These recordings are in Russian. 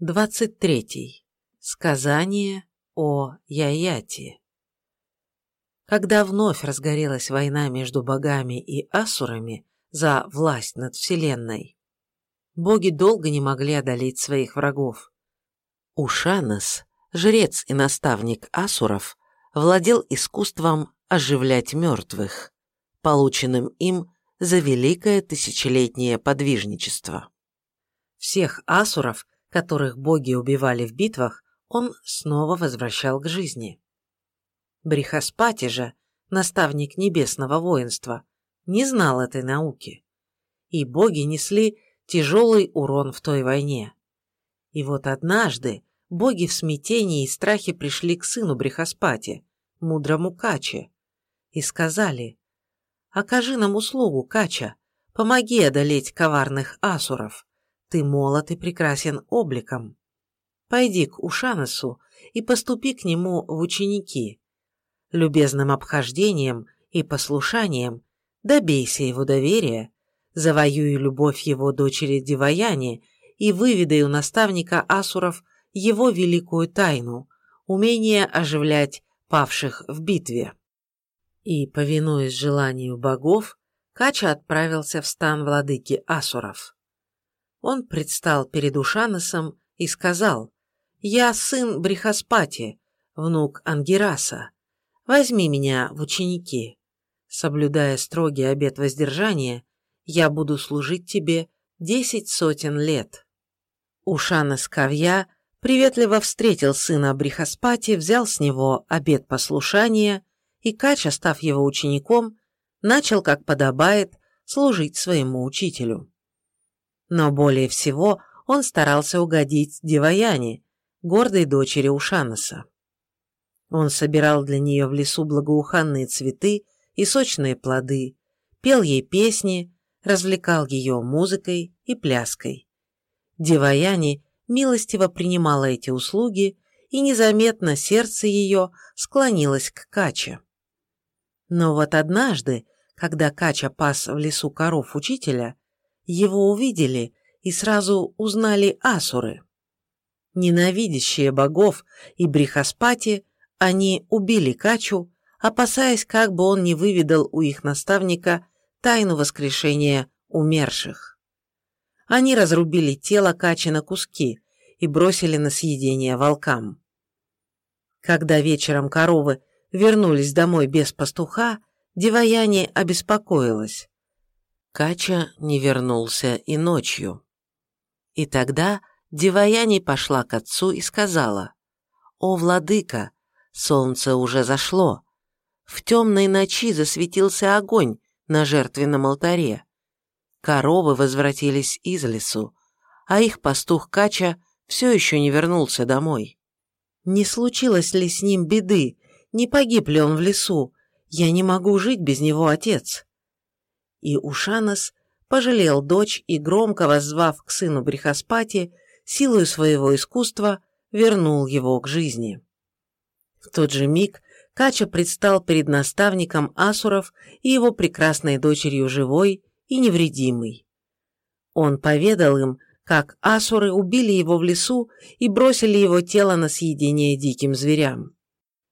23. Сказание о Яяте. Когда вновь разгорелась война между богами и асурами за власть над Вселенной, боги долго не могли одолеть своих врагов. Ушанас, жрец и наставник асуров, владел искусством оживлять мертвых, полученным им за великое тысячелетнее подвижничество. Всех асуров – которых боги убивали в битвах, он снова возвращал к жизни. Брихаспати же, наставник небесного воинства, не знал этой науки. И боги несли тяжелый урон в той войне. И вот однажды боги в смятении и страхе пришли к сыну Брихаспати, мудрому Каче, и сказали, «Окажи нам услугу, Кача, помоги одолеть коварных асуров. Ты молод и прекрасен обликом. Пойди к Ушанесу и поступи к нему в ученики. Любезным обхождением и послушанием добейся его доверия, завоюй любовь его дочери Диваяни и выведай у наставника Асуров его великую тайну, умение оживлять павших в битве. И, повинуясь желанию богов, Кача отправился в стан владыки Асуров. Он предстал перед Ушаносом и сказал, «Я сын Брихаспати, внук Ангираса. Возьми меня в ученики. Соблюдая строгий обет воздержания, я буду служить тебе десять сотен лет». Ушанос Кавья приветливо встретил сына Брихаспати, взял с него обет послушания, и Кача, став его учеником, начал, как подобает, служить своему учителю. Но более всего он старался угодить Деваяне, гордой дочери Ушаноса. Он собирал для нее в лесу благоуханные цветы и сочные плоды, пел ей песни, развлекал ее музыкой и пляской. Деваяне милостиво принимала эти услуги, и незаметно сердце ее склонилось к Каче. Но вот однажды, когда Кача пас в лесу коров учителя, его увидели и сразу узнали асуры. Ненавидящие богов и брихаспати, они убили Качу, опасаясь, как бы он не выведал у их наставника тайну воскрешения умерших. Они разрубили тело Качи на куски и бросили на съедение волкам. Когда вечером коровы вернулись домой без пастуха, Деваяне обеспокоилась. Кача не вернулся и ночью. И тогда Деваяни пошла к отцу и сказала, «О, владыка, солнце уже зашло. В темной ночи засветился огонь на жертвенном алтаре. Коровы возвратились из лесу, а их пастух Кача все еще не вернулся домой. Не случилось ли с ним беды? Не погиб ли он в лесу? Я не могу жить без него, отец и Ушанос пожалел дочь и, громко воззвав к сыну Брихаспати, силою своего искусства вернул его к жизни. В тот же миг Кача предстал перед наставником Асуров и его прекрасной дочерью живой и невредимой. Он поведал им, как Асуры убили его в лесу и бросили его тело на съедение диким зверям.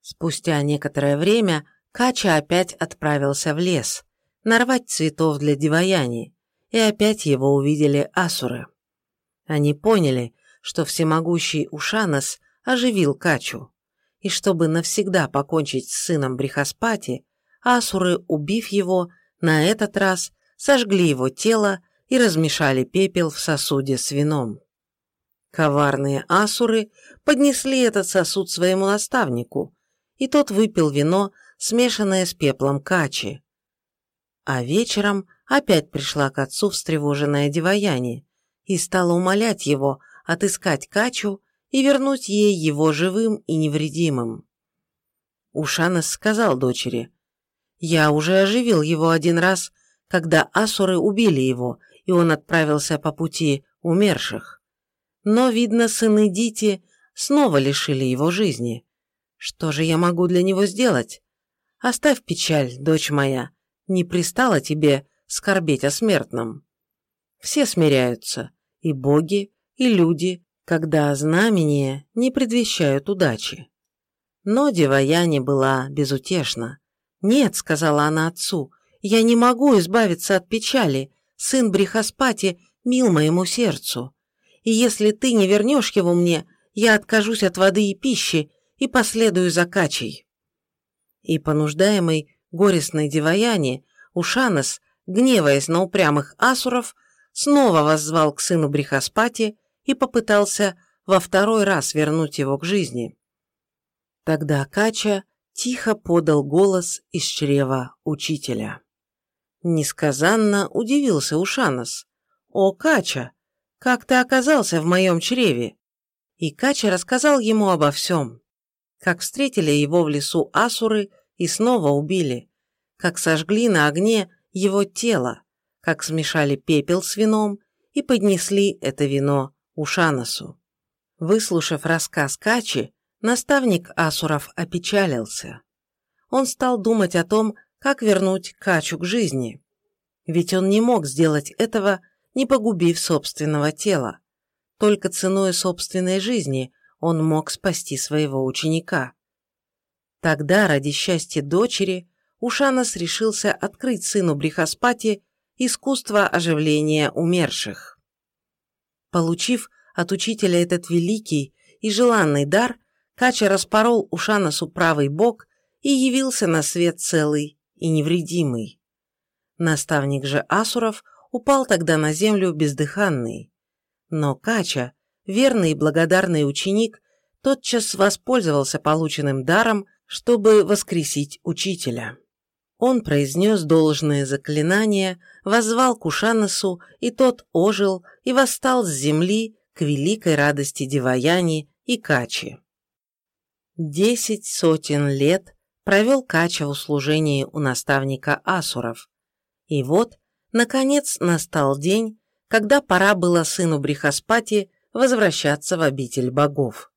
Спустя некоторое время Кача опять отправился в лес, нарвать цветов для Диваяни, и опять его увидели асуры. Они поняли, что всемогущий Ушанас оживил Качу, и чтобы навсегда покончить с сыном Брихаспати, асуры, убив его, на этот раз сожгли его тело и размешали пепел в сосуде с вином. Коварные асуры поднесли этот сосуд своему наставнику, и тот выпил вино, смешанное с пеплом качи, а вечером опять пришла к отцу встревоженная Деваяни и стала умолять его отыскать Качу и вернуть ей его живым и невредимым. Ушанес сказал дочери, «Я уже оживил его один раз, когда асуры убили его, и он отправился по пути умерших. Но, видно, сыны Дити снова лишили его жизни. Что же я могу для него сделать? Оставь печаль, дочь моя, не пристало тебе скорбеть о смертном. Все смиряются, и боги, и люди, когда знамения не предвещают удачи. Но Деваяни была безутешна. «Нет», — сказала она отцу, — «я не могу избавиться от печали. Сын Брихаспати мил моему сердцу. И если ты не вернешь его мне, я откажусь от воды и пищи и последую за Качей». И понуждаемый горестной Деваяни, Ушанас, гневаясь на упрямых асуров, снова воззвал к сыну Брихаспати и попытался во второй раз вернуть его к жизни. Тогда Кача тихо подал голос из чрева учителя. Несказанно удивился Ушанос. «О, Кача, как ты оказался в моем чреве?» И Кача рассказал ему обо всем. Как встретили его в лесу асуры и снова убили. Как сожгли на огне его тело. Как смешали пепел с вином и поднесли это вино Ушаносу. Выслушав рассказ Качи, наставник Асуров опечалился. Он стал думать о том, как вернуть Качу к жизни. Ведь он не мог сделать этого, не погубив собственного тела. Только ценой собственной жизни он мог спасти своего ученика. Тогда, ради счастья дочери, Ушанас решился открыть сыну Брихаспати искусство оживления умерших. Получив от учителя этот великий и желанный дар, Кача распорол Ушанасу правый бок и явился на свет целый и невредимый. Наставник же Асуров упал тогда на землю бездыханный. Но Кача, верный и благодарный ученик, тотчас воспользовался полученным даром, чтобы воскресить учителя. Он произнес должное заклинание, возвал к Ушанасу, и тот ожил и восстал с земли к великой радости Деваяни и Качи. Десять сотен лет провел Кача в услужении у наставника Асуров. И вот, наконец, настал день, когда пора было сыну Брихаспати возвращаться в обитель богов.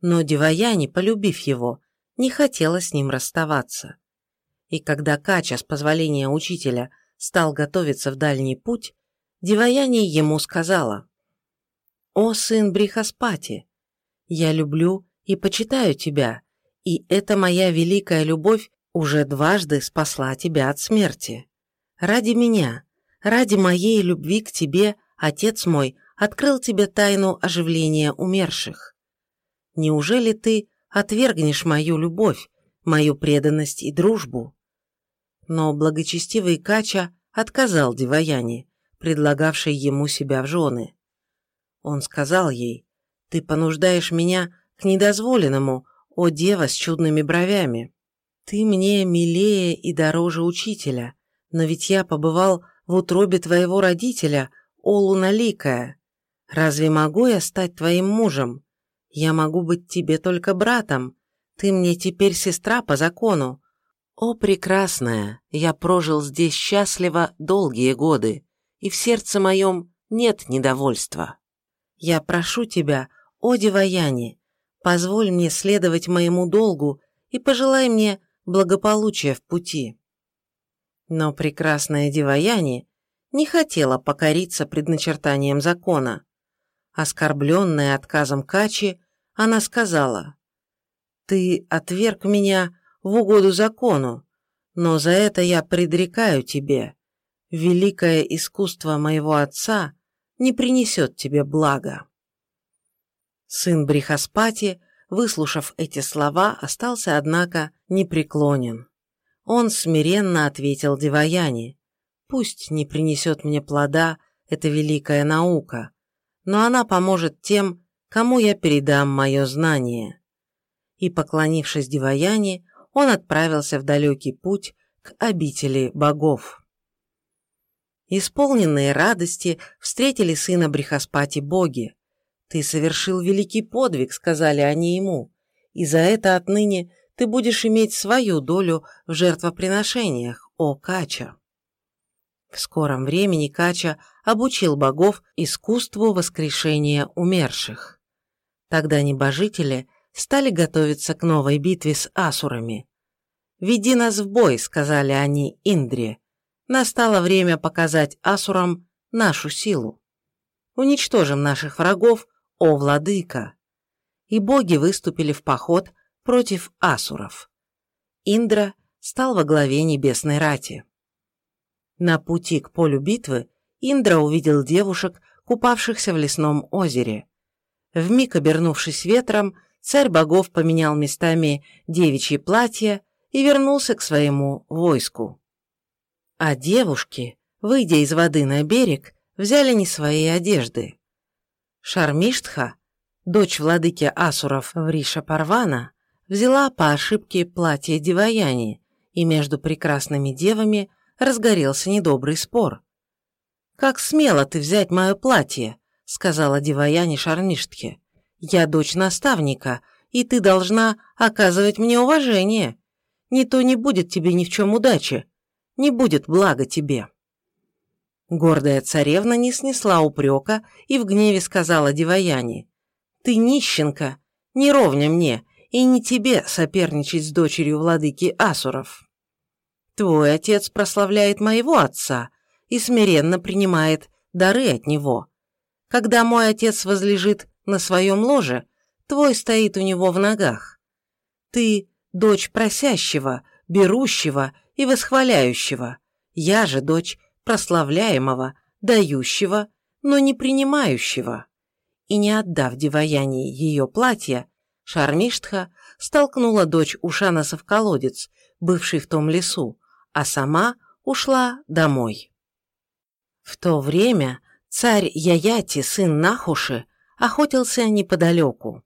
Но Деваяни, полюбив его, не хотела с ним расставаться и когда Кача, с позволения учителя, стал готовиться в дальний путь, Деваяни ему сказала, «О, сын Брихаспати, я люблю и почитаю тебя, и эта моя великая любовь уже дважды спасла тебя от смерти. Ради меня, ради моей любви к тебе, отец мой открыл тебе тайну оживления умерших. Неужели ты отвергнешь мою любовь, мою преданность и дружбу?» но благочестивый Кача отказал Деваяне, предлагавшей ему себя в жены. Он сказал ей, «Ты понуждаешь меня к недозволенному, о дева с чудными бровями. Ты мне милее и дороже учителя, но ведь я побывал в утробе твоего родителя, о луналикая. Разве могу я стать твоим мужем? Я могу быть тебе только братом. Ты мне теперь сестра по закону. О, прекрасная, я прожил здесь счастливо долгие годы, и в сердце моем нет недовольства. Я прошу тебя, о Деваяне, позволь мне следовать моему долгу и пожелай мне благополучия в пути. Но прекрасная Деваяне не хотела покориться предначертаниям закона. Оскорбленная отказом Качи, она сказала, «Ты отверг меня в угоду закону, но за это я предрекаю тебе. Великое искусство моего отца не принесет тебе блага. Сын Брихаспати, выслушав эти слова, остался, однако, непреклонен. Он смиренно ответил Деваяне, «Пусть не принесет мне плода эта великая наука, но она поможет тем, кому я передам мое знание». И, поклонившись Деваяне, он отправился в далекий путь к обители богов. Исполненные радости встретили сына Брихаспати боги. «Ты совершил великий подвиг», — сказали они ему, «и за это отныне ты будешь иметь свою долю в жертвоприношениях, о Кача». В скором времени Кача обучил богов искусству воскрешения умерших. Тогда небожители — стали готовиться к новой битве с асурами. «Веди нас в бой», — сказали они Индре. «Настало время показать асурам нашу силу. Уничтожим наших врагов, о владыка!» И боги выступили в поход против асуров. Индра стал во главе небесной рати. На пути к полю битвы Индра увидел девушек, купавшихся в лесном озере. Вмиг обернувшись ветром, царь богов поменял местами девичьи платья и вернулся к своему войску. А девушки, выйдя из воды на берег, взяли не свои одежды. Шармиштха, дочь владыки Асуров Вриша Парвана, взяла по ошибке платье Диваяни, и между прекрасными девами разгорелся недобрый спор. «Как смело ты взять мое платье?» — сказала Диваяни Шармиштхе. «Я дочь наставника, и ты должна оказывать мне уважение. Не то не будет тебе ни в чем удачи, не будет блага тебе». Гордая царевна не снесла упрека и в гневе сказала Диваяне, «Ты нищенка, не ровня мне, и не тебе соперничать с дочерью владыки Асуров. Твой отец прославляет моего отца и смиренно принимает дары от него. Когда мой отец возлежит на своем ложе, твой стоит у него в ногах. Ты – дочь просящего, берущего и восхваляющего. Я же дочь прославляемого, дающего, но не принимающего. И не отдав Деваяне ее платье, Шармиштха столкнула дочь Ушанаса в колодец, бывший в том лесу, а сама ушла домой. В то время царь Яяти, сын Нахуши, охотился неподалеку.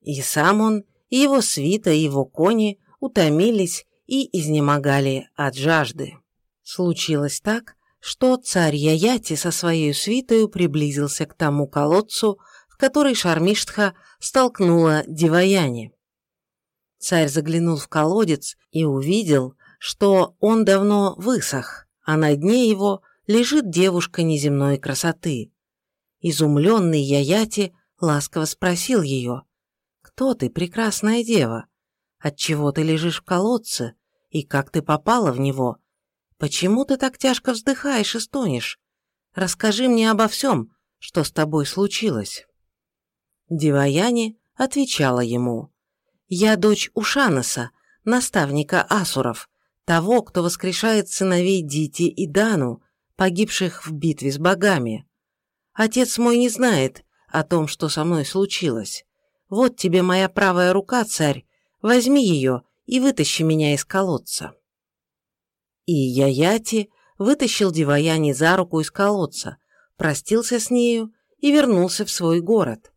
И сам он, и его свита, и его кони утомились и изнемогали от жажды. Случилось так, что царь Яяти со своей свитой приблизился к тому колодцу, в который Шармиштха столкнула Диваяни. Царь заглянул в колодец и увидел, что он давно высох, а на дне его лежит девушка неземной красоты. Изумленный Яяти ласково спросил ее, «Кто ты, прекрасная дева? Отчего ты лежишь в колодце? И как ты попала в него? Почему ты так тяжко вздыхаешь и стонешь? Расскажи мне обо всем, что с тобой случилось». Диваяни отвечала ему. «Я дочь Ушанаса, наставника Асуров, того, кто воскрешает сыновей Дити и Дану, погибших в битве с богами. Отец мой не знает о том, что со мной случилось. Вот тебе моя правая рука, царь, возьми ее и вытащи меня из колодца». И Яяти вытащил Диваяни за руку из колодца, простился с нею и вернулся в свой город.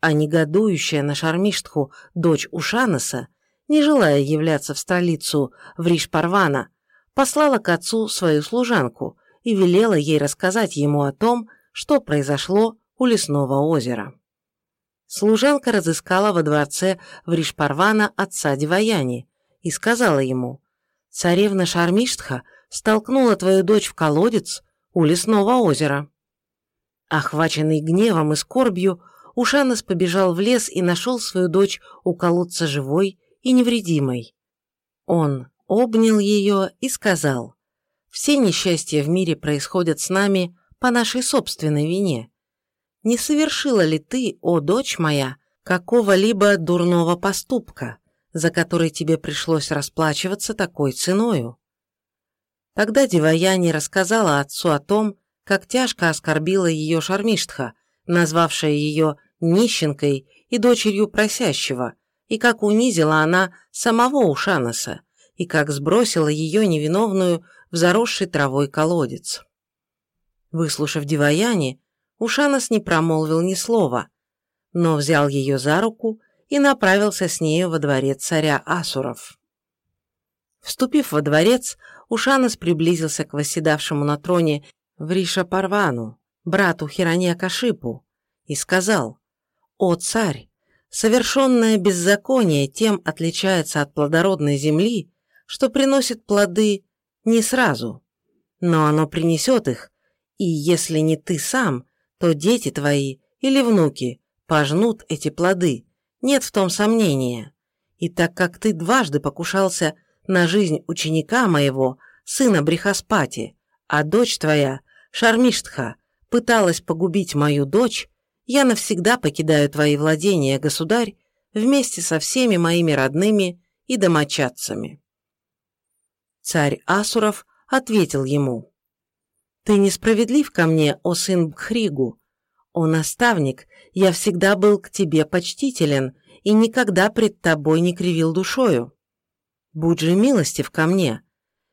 А негодующая на Шармиштху дочь Ушанаса, не желая являться в столицу в Ришпарвана, послала к отцу свою служанку и велела ей рассказать ему о том, что произошло у лесного озера. Служанка разыскала во дворце в Ришпарвана отца Диваяни и сказала ему, Царевна Шармиштха столкнула твою дочь в колодец у лесного озера. Охваченный гневом и скорбью, Ушанас побежал в лес и нашел свою дочь у колодца живой и невредимой. Он обнял ее и сказал, «Все несчастья в мире происходят с нами по нашей собственной вине. Не совершила ли ты, о дочь моя, какого-либо дурного поступка? за который тебе пришлось расплачиваться такой ценою. Тогда Диваяни рассказала отцу о том, как тяжко оскорбила ее Шармиштха, назвавшая ее нищенкой и дочерью просящего, и как унизила она самого Ушанаса, и как сбросила ее невиновную в заросший травой колодец. Выслушав Диваяни, Ушанас не промолвил ни слова, но взял ее за руку и направился с нею во дворец царя Асуров. Вступив во дворец, Ушанас приблизился к восседавшему на троне Вриша Парвану, брату Хирония Кашипу, и сказал, «О царь, совершенное беззаконие тем отличается от плодородной земли, что приносит плоды не сразу, но оно принесет их, и если не ты сам, то дети твои или внуки пожнут эти плоды, нет в том сомнения. И так как ты дважды покушался на жизнь ученика моего, сына Брихаспати, а дочь твоя, Шармиштха, пыталась погубить мою дочь, я навсегда покидаю твои владения, государь, вместе со всеми моими родными и домочадцами. Царь Асуров ответил ему, «Ты несправедлив ко мне, о сын Бхригу. О наставник, я всегда был к тебе почтителен и никогда пред тобой не кривил душою. Будь же милостив ко мне.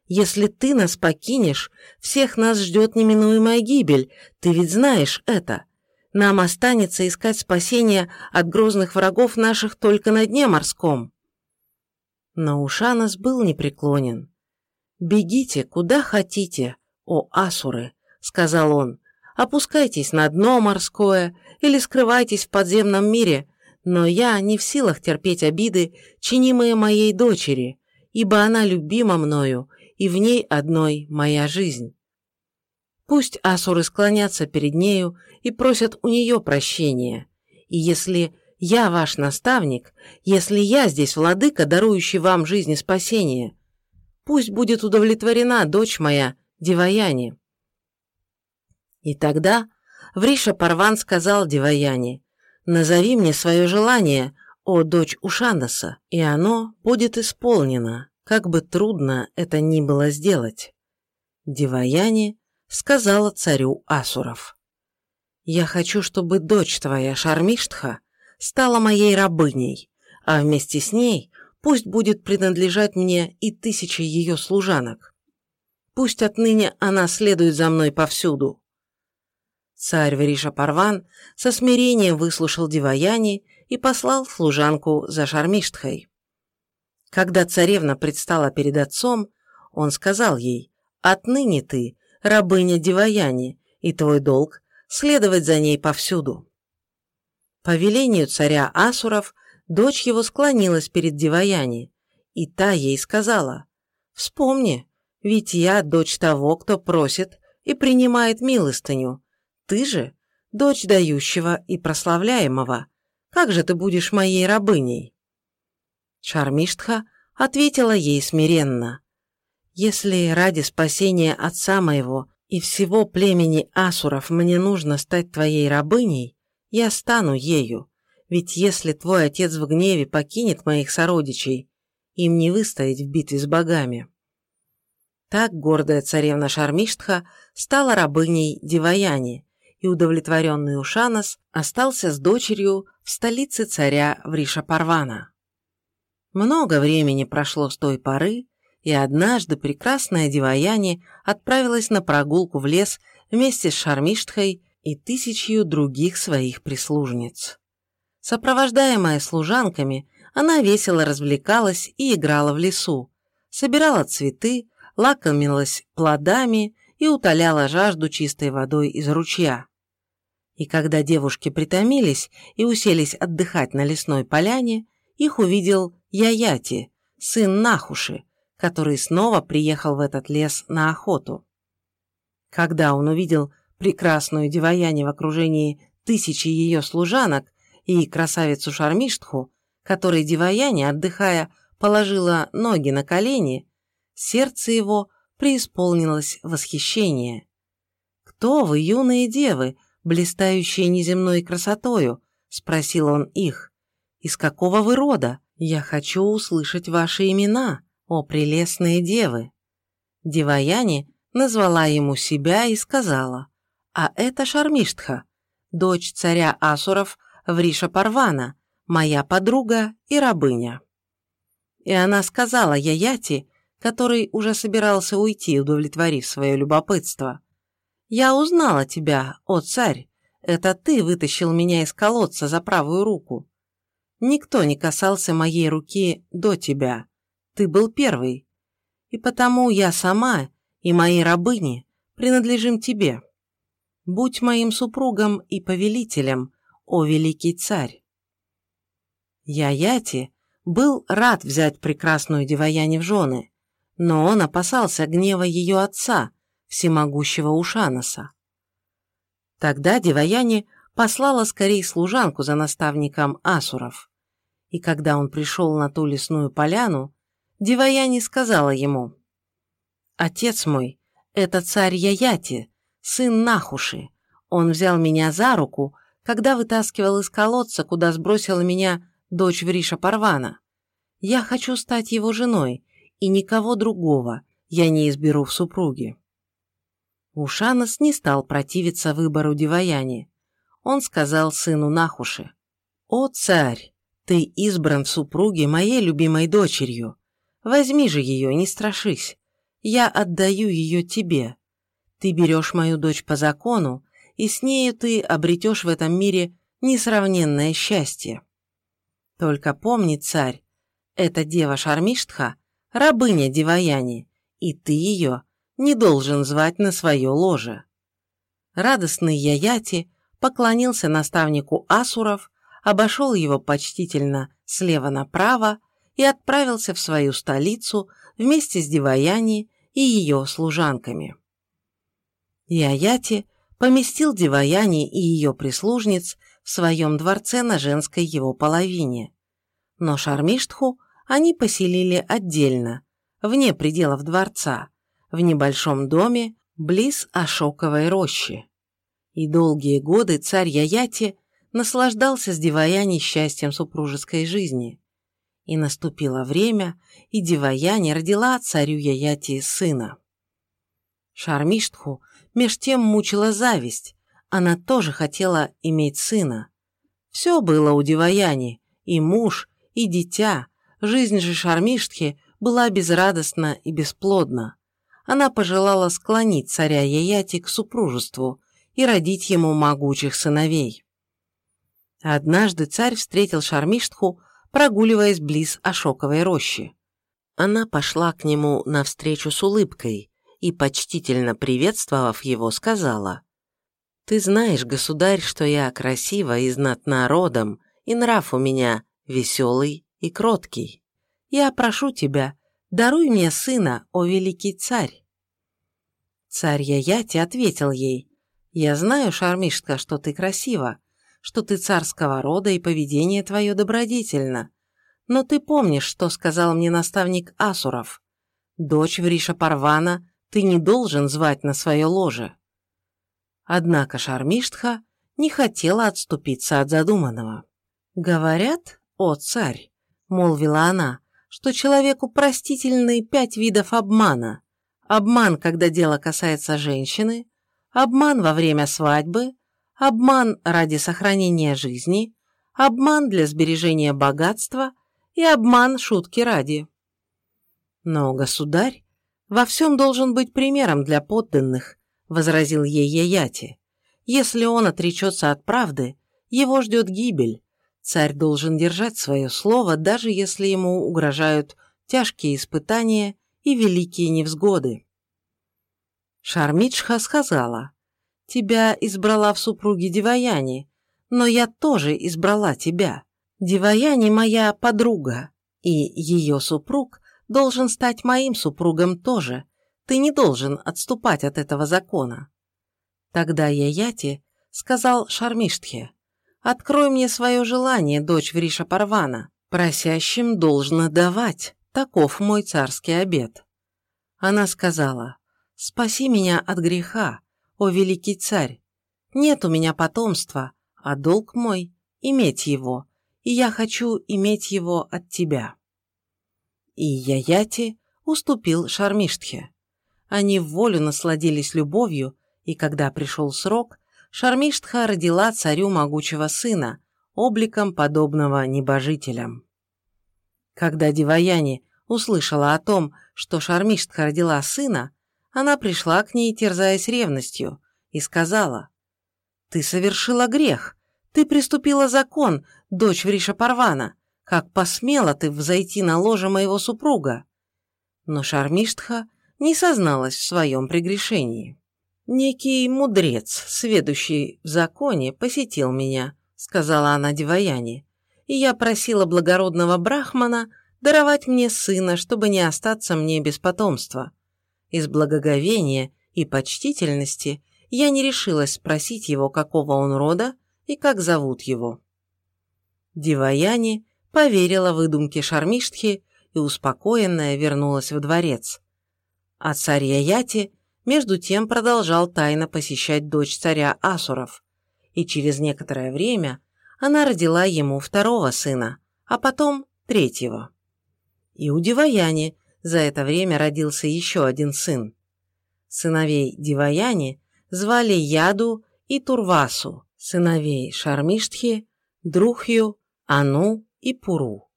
Если ты нас покинешь, всех нас ждет неминуемая гибель, ты ведь знаешь это. Нам останется искать спасения от грозных врагов наших только на дне морском». Но Ушанас был непреклонен. «Бегите, куда хотите, о асуры», — сказал он, — «опускайтесь на дно морское или скрывайтесь в подземном мире, но я не в силах терпеть обиды, чинимые моей дочери, ибо она любима мною, и в ней одной моя жизнь. Пусть асуры склонятся перед нею и просят у нее прощения, и если я ваш наставник, если я здесь владыка, дарующий вам жизнь и спасение, Пусть будет удовлетворена дочь моя, Деваяни. И тогда Вриша Парван сказал Деваяни, «Назови мне свое желание, о дочь Ушанаса, и оно будет исполнено, как бы трудно это ни было сделать». Деваяни сказала царю Асуров, «Я хочу, чтобы дочь твоя, Шармиштха, стала моей рабыней, а вместе с ней Пусть будет принадлежать мне и тысячи ее служанок. Пусть отныне она следует за мной повсюду. Царь Вериша Парван со смирением выслушал Диваяни и послал служанку за Шармиштхой. Когда царевна предстала перед отцом, он сказал ей, «Отныне ты рабыня Диваяни, и твой долг – следовать за ней повсюду». По велению царя Асуров – дочь его склонилась перед Диваяни, и та ей сказала, «Вспомни, ведь я дочь того, кто просит и принимает милостыню. Ты же дочь дающего и прославляемого. Как же ты будешь моей рабыней?» Шармиштха ответила ей смиренно, «Если ради спасения отца моего и всего племени асуров мне нужно стать твоей рабыней, я стану ею, ведь если твой отец в гневе покинет моих сородичей, им не выстоять в битве с богами. Так гордая царевна Шармиштха стала рабыней Диваяни, и удовлетворенный Ушанас остался с дочерью в столице царя Вришапарвана. Много времени прошло с той поры, и однажды прекрасная Диваяни отправилась на прогулку в лес вместе с Шармиштхой и тысячью других своих прислужниц. Сопровождаемая служанками, она весело развлекалась и играла в лесу, собирала цветы, лакомилась плодами и утоляла жажду чистой водой из ручья. И когда девушки притомились и уселись отдыхать на лесной поляне, их увидел Яяти, сын Нахуши, который снова приехал в этот лес на охоту. Когда он увидел прекрасную Деваяне в окружении тысячи ее служанок, и красавицу Шармиштху, которой Диваяне, отдыхая, положила ноги на колени, сердце его преисполнилось восхищение. «Кто вы, юные девы, блистающие неземной красотою?» – спросил он их. «Из какого вы рода? Я хочу услышать ваши имена, о прелестные девы!» Диваяне назвала ему себя и сказала, «А это Шармиштха, дочь царя Асуров Вриша Парвана, моя подруга и рабыня. И она сказала Яяти, который уже собирался уйти, удовлетворив свое любопытство. «Я узнала тебя, о царь, это ты вытащил меня из колодца за правую руку. Никто не касался моей руки до тебя, ты был первый, и потому я сама и мои рабыни принадлежим тебе. Будь моим супругом и повелителем, о великий царь! Яяти был рад взять прекрасную Деваяни в жены, но он опасался гнева ее отца, всемогущего Ушанаса. Тогда Деваяни послала скорей служанку за наставником Асуров. И когда он пришел на ту лесную поляну, Деваяни сказала ему, «Отец мой, это царь Яяти, сын Нахуши. Он взял меня за руку когда вытаскивал из колодца, куда сбросила меня дочь Вриша Парвана. Я хочу стать его женой, и никого другого я не изберу в супруге. Ушанос не стал противиться выбору Диваяни. Он сказал сыну Нахуши, «О, царь, ты избран в супруге моей любимой дочерью. Возьми же ее, не страшись. Я отдаю ее тебе. Ты берешь мою дочь по закону, и с нею ты обретешь в этом мире несравненное счастье. Только помни, царь, эта дева Шармиштха – рабыня Диваяни, и ты ее не должен звать на свое ложе. Радостный Яяти поклонился наставнику Асуров, обошел его почтительно слева направо и отправился в свою столицу вместе с Диваяни и ее служанками. Яяти поместил Диваяни и ее прислужниц в своем дворце на женской его половине. Но Шармиштху они поселили отдельно, вне пределов дворца, в небольшом доме близ Ашоковой рощи. И долгие годы царь Яяти наслаждался с Диваяни счастьем супружеской жизни. И наступило время, и Диваяни родила царю Яяти сына. Шармиштху меж тем мучила зависть, она тоже хотела иметь сына. Все было у Диваяни, и муж, и дитя, жизнь же Шармиштхи была безрадостна и бесплодна. Она пожелала склонить царя Яяти к супружеству и родить ему могучих сыновей. Однажды царь встретил Шармиштху прогуливаясь близ Ашоковой рощи. Она пошла к нему навстречу с улыбкой и, почтительно приветствовав его, сказала, «Ты знаешь, государь, что я красива и знатна родом, и нрав у меня веселый и кроткий. Я прошу тебя, даруй мне сына, о великий царь». Царь Яяти ответил ей, «Я знаю, Шармишка, что ты красива, что ты царского рода и поведение твое добродетельно. Но ты помнишь, что сказал мне наставник Асуров. Дочь Вриша Парвана ты не должен звать на свое ложе. Однако Шармиштха не хотела отступиться от задуманного. «Говорят, о царь», — молвила она, — «что человеку простительны пять видов обмана. Обман, когда дело касается женщины, обман во время свадьбы, обман ради сохранения жизни, обман для сбережения богатства и обман шутки ради. Но государь во всем должен быть примером для подданных, возразил ей Яяти. Если он отречется от правды, его ждет гибель. Царь должен держать свое слово, даже если ему угрожают тяжкие испытания и великие невзгоды. Шармичха сказала, Тебя избрала в супруге Диваяни, но я тоже избрала тебя. Диваяни моя подруга, и ее супруг должен стать моим супругом тоже. Ты не должен отступать от этого закона. Тогда Яяти сказал Шармиштхе, «Открой мне свое желание, дочь Вриша Парвана. Просящим должно давать, таков мой царский обет». Она сказала, «Спаси меня от греха, о великий царь, нет у меня потомства, а долг мой – иметь его, и я хочу иметь его от тебя». И Яяти уступил Шармиштхе. Они в волю насладились любовью, и когда пришел срок, Шармиштха родила царю могучего сына, обликом подобного небожителям. Когда Диваяни услышала о том, что Шармиштха родила сына, она пришла к ней, терзаясь ревностью, и сказала, «Ты совершила грех, ты приступила закон, дочь Вриша Парвана, как посмела ты взойти на ложе моего супруга?» Но Шармиштха не созналась в своем прегрешении. «Некий мудрец, сведущий в законе, посетил меня», — сказала она Диваяне, «и я просила благородного брахмана даровать мне сына, чтобы не остаться мне без потомства. Из благоговения и почтительности я не решилась спросить его, какого он рода и как зовут его. Диваяни поверила выдумке Шармиштхи и успокоенная вернулась в дворец. А царь Яяти между тем продолжал тайно посещать дочь царя Асуров, и через некоторое время она родила ему второго сына, а потом третьего. И у Диваяни за это время родился еще один сын. Сыновей Диваяни звали Яду и Турвасу, сыновей Шармиштхи, Друхью, Ану и Пуру.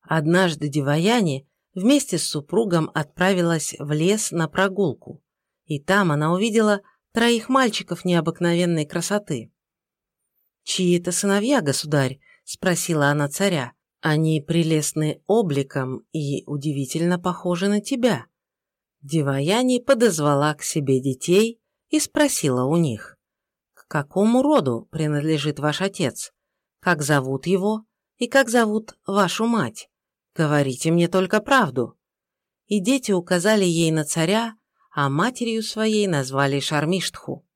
Однажды Диваяни вместе с супругом отправилась в лес на прогулку, и там она увидела троих мальчиков необыкновенной красоты. «Чьи это сыновья, государь?» – спросила она царя. «Они прелестны обликом и удивительно похожи на тебя». Диваяни подозвала к себе детей и спросила у них, «К какому роду принадлежит ваш отец? Как зовут его? И как зовут вашу мать? Говорите мне только правду». И дети указали ей на царя, а матерью своей назвали Шармиштху.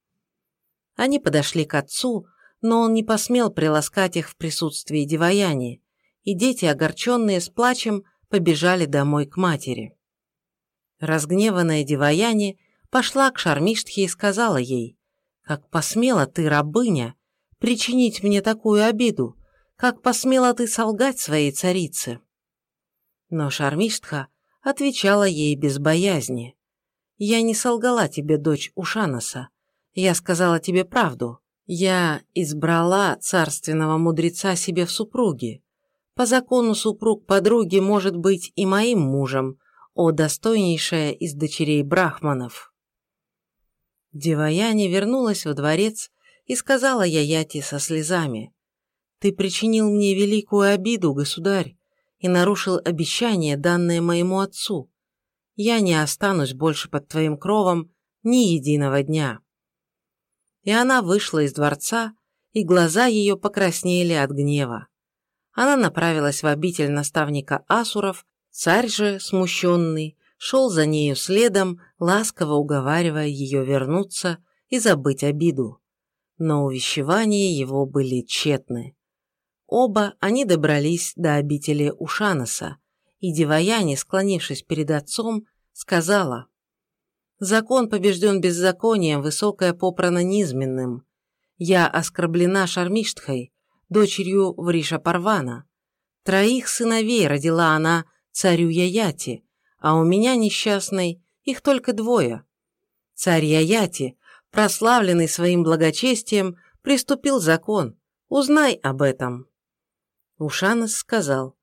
Они подошли к отцу, но он не посмел приласкать их в присутствии Диваяни, и дети, огорченные с плачем, побежали домой к матери. Разгневанная Диваяни пошла к Шармиштхе и сказала ей, «Как посмела ты, рабыня, причинить мне такую обиду? Как посмела ты солгать своей царице?» Но Шармиштха отвечала ей без боязни. «Я не солгала тебе, дочь Ушанаса. Я сказала тебе правду. Я избрала царственного мудреца себе в супруги. По закону супруг подруги может быть и моим мужем, о достойнейшая из дочерей брахманов. Деваяни вернулась во дворец и сказала Яяти со слезами, «Ты причинил мне великую обиду, государь, и нарушил обещание, данное моему отцу. Я не останусь больше под твоим кровом ни единого дня» и она вышла из дворца, и глаза ее покраснели от гнева. Она направилась в обитель наставника Асуров, царь же, смущенный, шел за нею следом, ласково уговаривая ее вернуться и забыть обиду. Но увещевания его были тщетны. Оба они добрались до обители Ушанаса, и Деваяни, склонившись перед отцом, сказала Закон побежден беззаконием, высокое попрано низменным. Я оскорблена Шармиштхой, дочерью Вриша Парвана. Троих сыновей родила она царю Яяти, а у меня, несчастной, их только двое. Царь Яяти, прославленный своим благочестием, приступил закон. Узнай об этом. Ушанас сказал,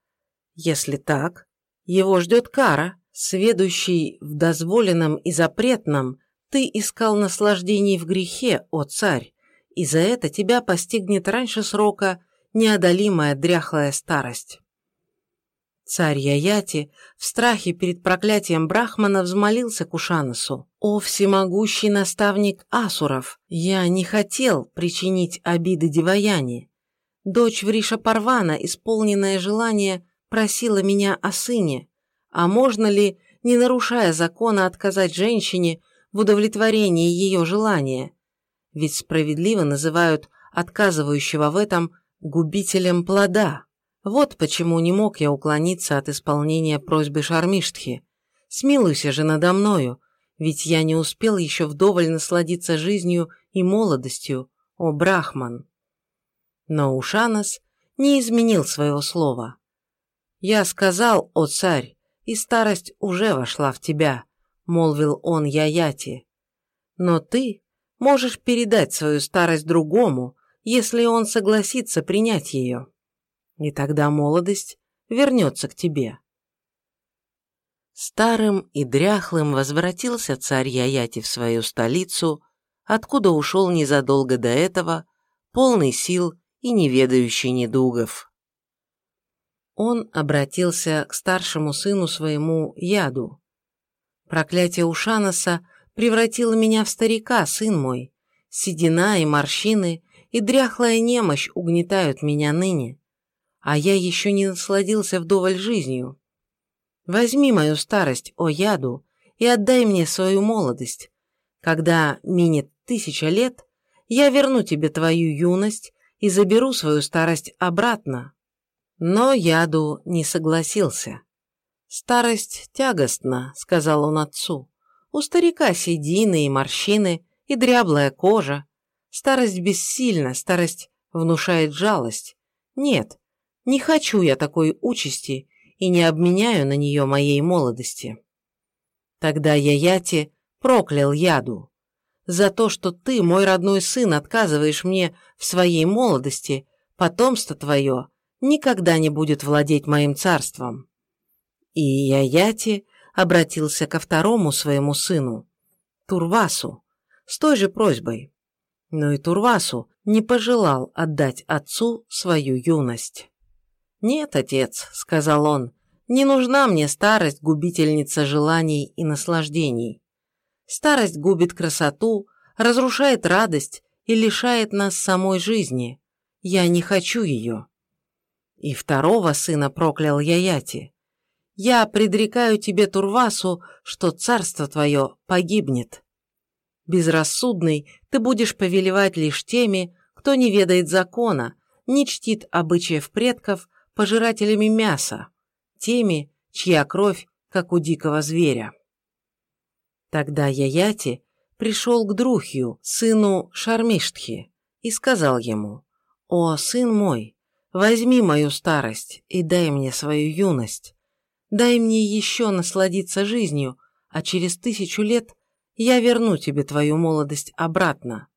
если так, его ждет кара, Сведущий в дозволенном и запретном, ты искал наслаждений в грехе, о царь, и за это тебя постигнет раньше срока неодолимая дряхлая старость. Царь Яяти в страхе перед проклятием Брахмана взмолился Кушанасу. «О всемогущий наставник Асуров, я не хотел причинить обиды Деваяне. Дочь Вриша Парвана, исполненное желание, просила меня о сыне. А можно ли, не нарушая закона, отказать женщине в удовлетворении ее желания? Ведь справедливо называют отказывающего в этом губителем плода. Вот почему не мог я уклониться от исполнения просьбы Шармиштхи. Смилуйся же надо мною, ведь я не успел еще вдоволь насладиться жизнью и молодостью, о Брахман. Но Ушанас не изменил своего слова. Я сказал, о царь, и старость уже вошла в тебя», — молвил он Яяти. «Но ты можешь передать свою старость другому, если он согласится принять ее. И тогда молодость вернется к тебе». Старым и дряхлым возвратился царь Яяти в свою столицу, откуда ушел незадолго до этого, полный сил и неведающий недугов он обратился к старшему сыну своему Яду. «Проклятие Ушанаса превратило меня в старика, сын мой. Седина и морщины и дряхлая немощь угнетают меня ныне, а я еще не насладился вдоволь жизнью. Возьми мою старость, о Яду, и отдай мне свою молодость. Когда минет тысяча лет, я верну тебе твою юность и заберу свою старость обратно». Но Яду не согласился. «Старость тягостна», — сказал он отцу. «У старика седины и морщины, и дряблая кожа. Старость бессильна, старость внушает жалость. Нет, не хочу я такой участи и не обменяю на нее моей молодости. Тогда я Яти проклял яду. За то, что ты, мой родной сын, отказываешь мне в своей молодости, потомство твое никогда не будет владеть моим царством. И Яяти обратился ко второму своему сыну, Турвасу, с той же просьбой. Но и Турвасу не пожелал отдать отцу свою юность. «Нет, отец», — сказал он, — «не нужна мне старость, губительница желаний и наслаждений. Старость губит красоту, разрушает радость и лишает нас самой жизни. Я не хочу ее». И второго сына проклял Яяти. «Я предрекаю тебе, Турвасу, что царство твое погибнет. Безрассудный ты будешь повелевать лишь теми, кто не ведает закона, не чтит обычаев предков, пожирателями мяса, теми, чья кровь, как у дикого зверя. Тогда Яяти пришел к Друхью, сыну Шармиштхи, и сказал ему, «О, сын мой, возьми мою старость и дай мне свою юность. Дай мне еще насладиться жизнью, а через тысячу лет я верну тебе твою молодость обратно».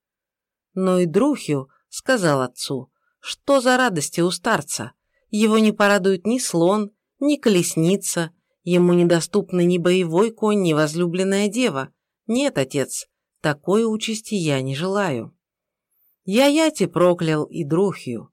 Но и Друхью сказал отцу, «Что за радости у старца? Его не порадует ни слон, ни колесница, ему недоступны ни боевой конь, ни возлюбленная дева. Нет, отец, такой участи я не желаю. Я Яти проклял и Друхью.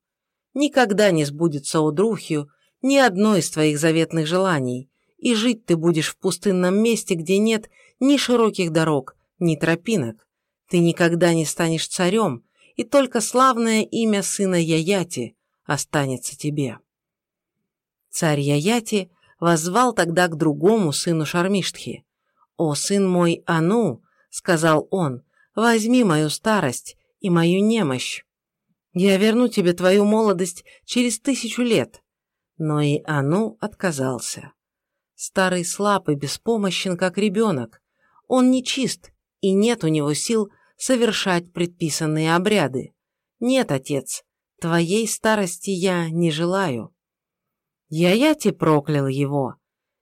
Никогда не сбудется у Друхью ни одно из твоих заветных желаний, и жить ты будешь в пустынном месте, где нет ни широких дорог, ни тропинок. Ты никогда не станешь царем, и только славное имя сына Яяти останется тебе. Царь Яяти воззвал тогда к другому сыну Шармиштхи. «О, сын мой Ану!» — сказал он, — «возьми мою старость и мою немощь. Я верну тебе твою молодость через тысячу лет». Но и Ану отказался. Старый слаб и беспомощен, как ребенок. Он нечист, и нет у него сил совершать предписанные обряды. Нет, отец, твоей старости я не желаю. Яяти проклял его.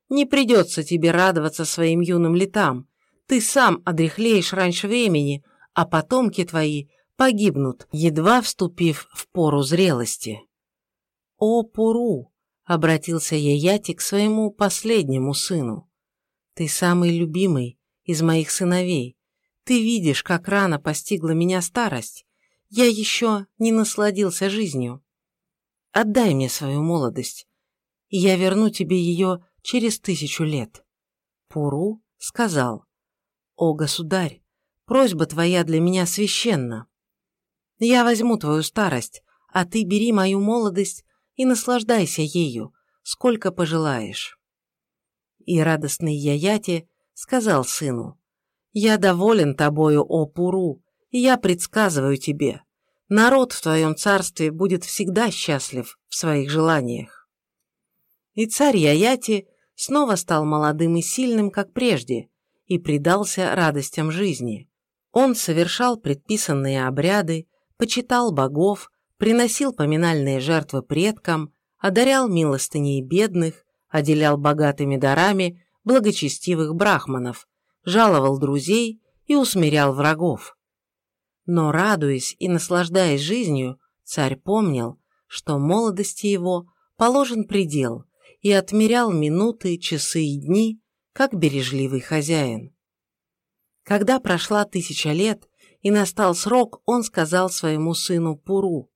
Не придется тебе радоваться своим юным летам. Ты сам одряхлеешь раньше времени, а потомки твои погибнут, едва вступив в пору зрелости. «О, Пуру!» — обратился Яяти к своему последнему сыну. «Ты самый любимый из моих сыновей. Ты видишь, как рано постигла меня старость. Я еще не насладился жизнью. Отдай мне свою молодость и я верну тебе ее через тысячу лет». Пуру сказал, «О, государь, просьба твоя для меня священна. Я возьму твою старость, а ты бери мою молодость и наслаждайся ею, сколько пожелаешь». И радостный Яяти сказал сыну, «Я доволен тобою, о Пуру, и я предсказываю тебе, народ в твоем царстве будет всегда счастлив в своих желаниях. И царь Яяти снова стал молодым и сильным, как прежде, и предался радостям жизни. Он совершал предписанные обряды, почитал богов, приносил поминальные жертвы предкам, одарял милостыней бедных, отделял богатыми дарами благочестивых брахманов, жаловал друзей и усмирял врагов. Но, радуясь и наслаждаясь жизнью, царь помнил, что молодости его положен предел – и отмерял минуты, часы и дни, как бережливый хозяин. Когда прошла тысяча лет и настал срок, он сказал своему сыну Пуру,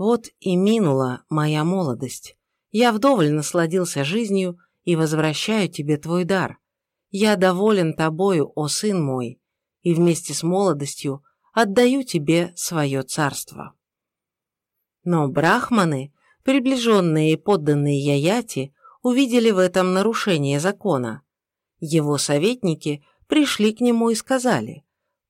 «Вот и минула моя молодость. Я вдоволь насладился жизнью и возвращаю тебе твой дар. Я доволен тобою, о сын мой, и вместе с молодостью отдаю тебе свое царство». Но брахманы приближенные и подданные Яяти увидели в этом нарушение закона. Его советники пришли к нему и сказали,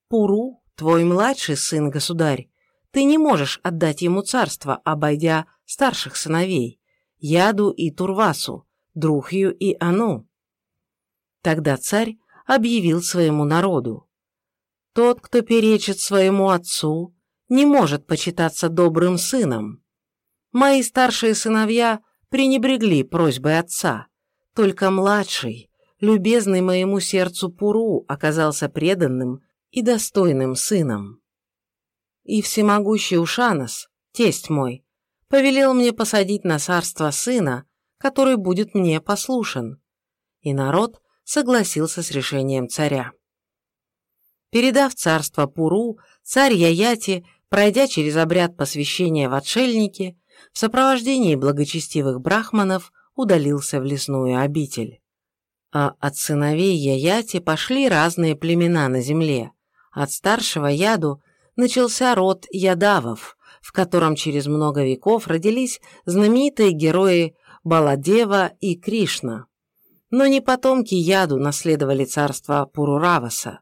«Пуру, твой младший сын, государь, ты не можешь отдать ему царство, обойдя старших сыновей, Яду и Турвасу, Друхью и Ану». Тогда царь объявил своему народу, «Тот, кто перечит своему отцу, не может почитаться добрым сыном. Мои старшие сыновья пренебрегли просьбой отца, только младший, любезный моему сердцу Пуру, оказался преданным и достойным сыном. И всемогущий Ушанос, тесть мой, повелел мне посадить на царство сына, который будет мне послушен. И народ согласился с решением царя. Передав царство Пуру, царь Яяти, пройдя через обряд посвящения в отшельники, в сопровождении благочестивых брахманов удалился в лесную обитель. А от сыновей Яяти пошли разные племена на земле. От старшего Яду начался род Ядавов, в котором через много веков родились знаменитые герои Баладева и Кришна. Но не потомки Яду наследовали царство Пурураваса.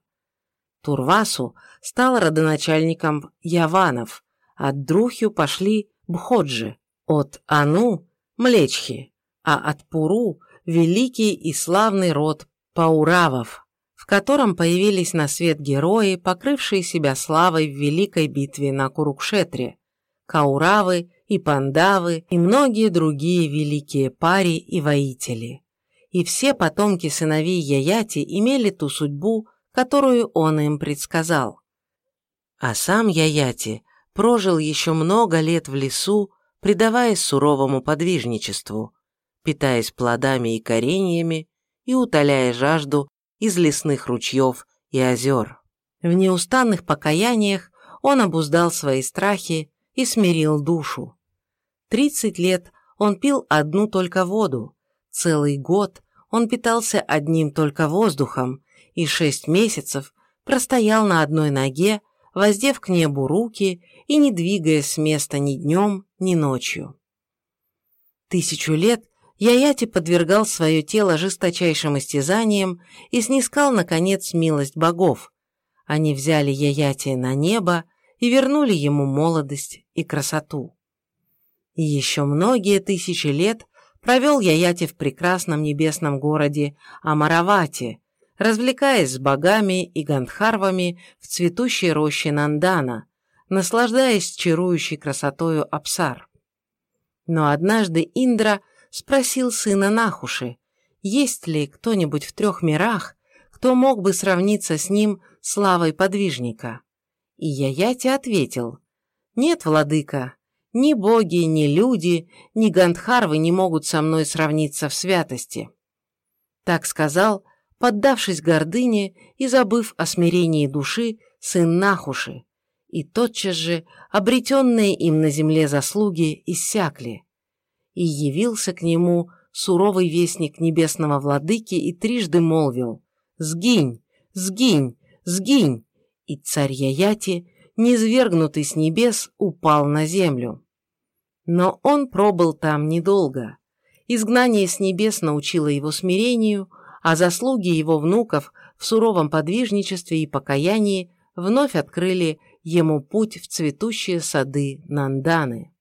Турвасу стал родоначальником Яванов, от Друхью пошли Бходжи, от Ану – Млечхи, а от Пуру – великий и славный род Пауравов, котором появились на свет герои, покрывшие себя славой в великой битве на Курукшетре, Кауравы и Пандавы и многие другие великие пари и воители. И все потомки сыновей Яяти имели ту судьбу, которую он им предсказал. А сам Яяти прожил еще много лет в лесу, предаваясь суровому подвижничеству, питаясь плодами и кореньями и утоляя жажду из лесных ручьев и озер. В неустанных покаяниях он обуздал свои страхи и смирил душу. Тридцать лет он пил одну только воду, целый год он питался одним только воздухом и шесть месяцев простоял на одной ноге, воздев к небу руки и не двигаясь с места ни днем, ни ночью. Тысячу лет Яяти подвергал свое тело жесточайшим истязаниям и снискал, наконец, милость богов. Они взяли Яяти на небо и вернули ему молодость и красоту. И еще многие тысячи лет провел Яяти в прекрасном небесном городе Амаравати, развлекаясь с богами и гандхарвами в цветущей роще Нандана, наслаждаясь чарующей красотою Апсар. Но однажды Индра спросил сына Нахуши, есть ли кто-нибудь в трех мирах, кто мог бы сравниться с ним славой подвижника. И Яяти ответил, «Нет, владыка, ни боги, ни люди, ни гандхарвы не могут со мной сравниться в святости». Так сказал, поддавшись гордыне и забыв о смирении души, сын Нахуши, и тотчас же обретенные им на земле заслуги иссякли. И явился к нему суровый вестник небесного владыки и трижды молвил «Сгинь! Сгинь! Сгинь!» И царь Яяти, низвергнутый с небес, упал на землю. Но он пробыл там недолго. Изгнание с небес научило его смирению, а заслуги его внуков в суровом подвижничестве и покаянии вновь открыли ему путь в цветущие сады Нанданы.